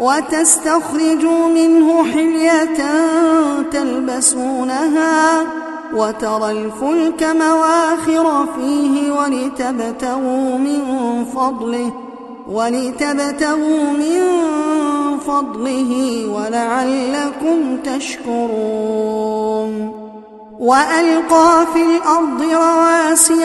وتستخرجوا منه حلية تلبسونها وترى الفلك مواخر فيه ولتبتغوا من فضله ولتبتغوا من فضله ولعلكم تشكرون. وألقى في الأرض رواسي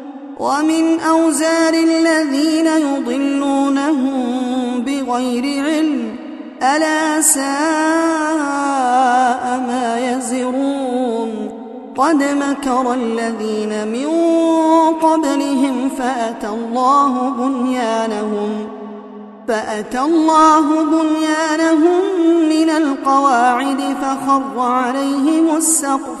ومن أوزار الذين يضلونهم بغير علم ألا ساء ما يزرون. قد مكر الذين من قبلهم فأتى الله بنيانهم فأتى الله بنيانهم من القواعد فخر عليهم السقف.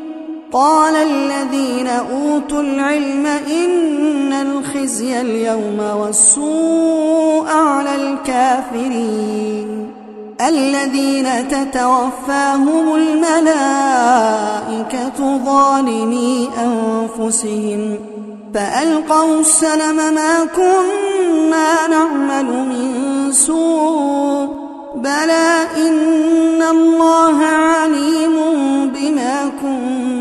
قال الذين أوتوا العلم إن الخزي اليوم والسوء على الكافرين. الذين تتوفاهم الملائكة ظالمي أنفسهم فألقوا السلم ما كنا نعمل من سوء بلى إن الله عليم بما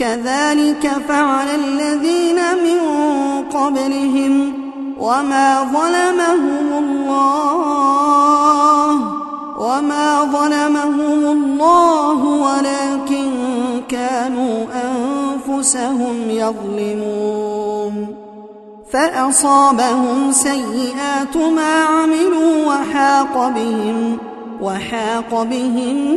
كذلك فعل الذين من قبلهم وما ظلمهم الله وما ظلمهم الله ولكن كانوا أنفسهم يظلمون فأصابهم سيئات ما عملوا وحاق بهم وحاق بهم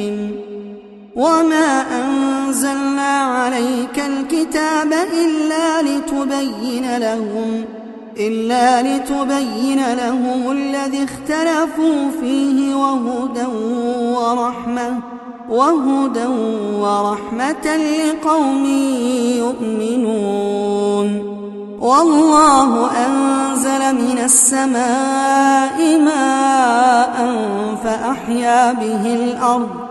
وما أنزلنا عليك الكتاب إلا لتبين لهم إلا لتبين لهم الذي اختلفوا فيه وهدى ورحمة وهدى ورحمة لقوم يؤمنون والله أنزل من السماء ماء فأحيا به الأرض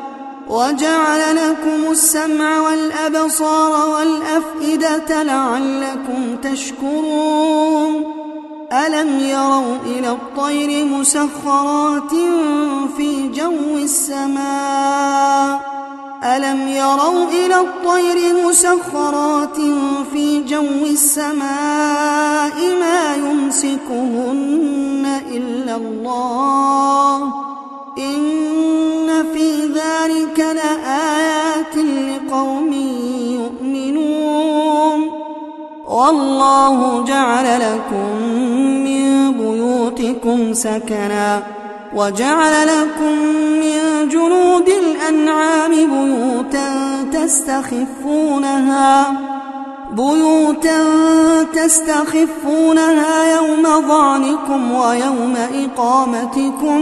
وجعل لكم السمع والأبصار والأفئدة لعلكم تشكرون. ألم يروا إلى الطير مسخرات في جو السماء؟ ألم يروا إلى الطير مسخرات في جو السماء ما يمسكهن إلا الله؟ إن ذلك لآيات لقوم يؤمنون. والله جعل لكم من بيوتكم سكنا وجعل لكم من جلود الأنعام بيوتا تستخفونها بيوتا تستخفونها يوم ظعنكم ويوم إقامتكم.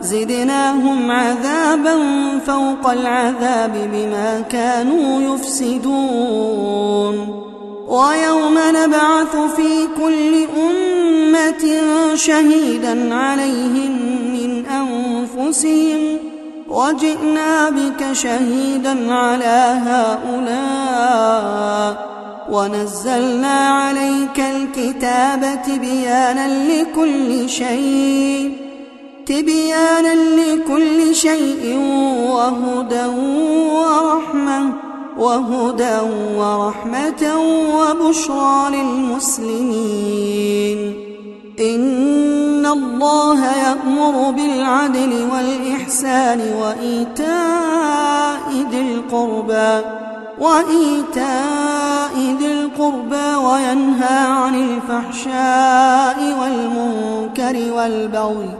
زدناهم عذابا فوق العذاب بما كانوا يفسدون. ويوم نبعث في كل أمة شهيدا عليهم من أنفسهم. وجئنا بك شهيدا على هؤلاء. ونزلنا عليك الكتاب تبيانا لكل شيء. تبيانا لكل شيء وهدى ورحمة وهدى ورحمة وبشرى للمسلمين. إن الله يأمر بالعدل والإحسان وإيتاء ذي القربى وإيتاء ذي القربى وينهى عن الفحشاء والمنكر والبغي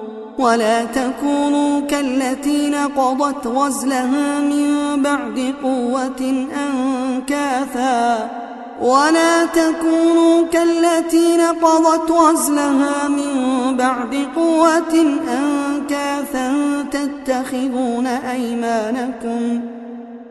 ولا تكونوا كالتي نقضت غزلها من بعد قوة أنكاثا. ولا تكونوا كالتي نقضت غزلها من بعد قوة أنكاثا تتخذون أيمانكم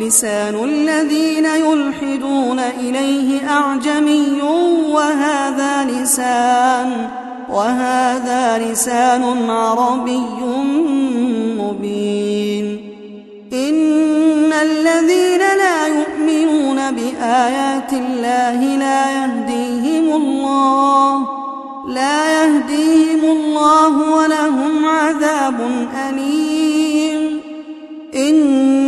لسان الذين يلحدون إليه أعجمي وهذا لسان وهذا لسان عربي مبين. إن الذين لا يؤمنون بآيات الله لا يهديهم الله لا يهديهم الله ولهم عذاب أليم.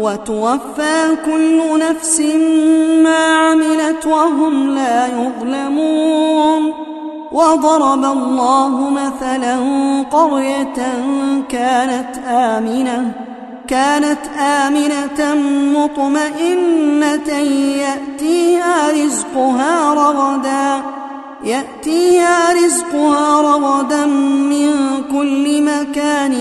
وتوفى كل نفس ما عملت وهم لا يظلمون وضرب الله مثلا قرية كانت آمنة كانت آمنة مطمئنة يأتيها رزقها رغداً يأتيها رزقها رغدا من كل مكان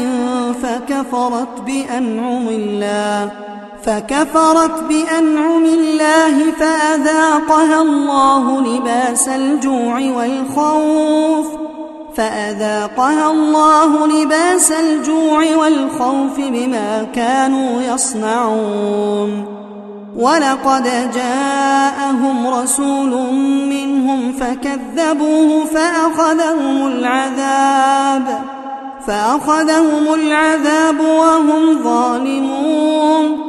فكفرت بأنعم الله. فكفرت بأنعم الله فأذاقها الله لباس الجوع والخوف فأذاقها الله لباس الجوع والخوف بما كانوا يصنعون. ولقد جاءهم رسول منهم فكذبوه فأخذهم العذاب فأخذهم العذاب وهم ظالمون.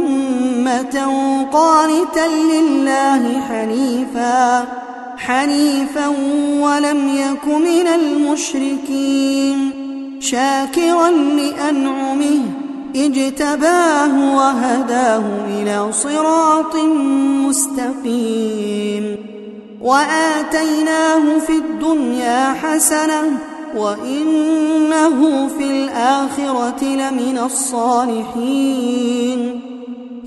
أمة قانتا لله حنيفا حنيفا ولم يك من المشركين. شاكرا لأنعمه اجتباه وهداه إلى صراط مستقيم. وآتيناه في الدنيا حسنة وإنه في الآخرة لمن الصالحين.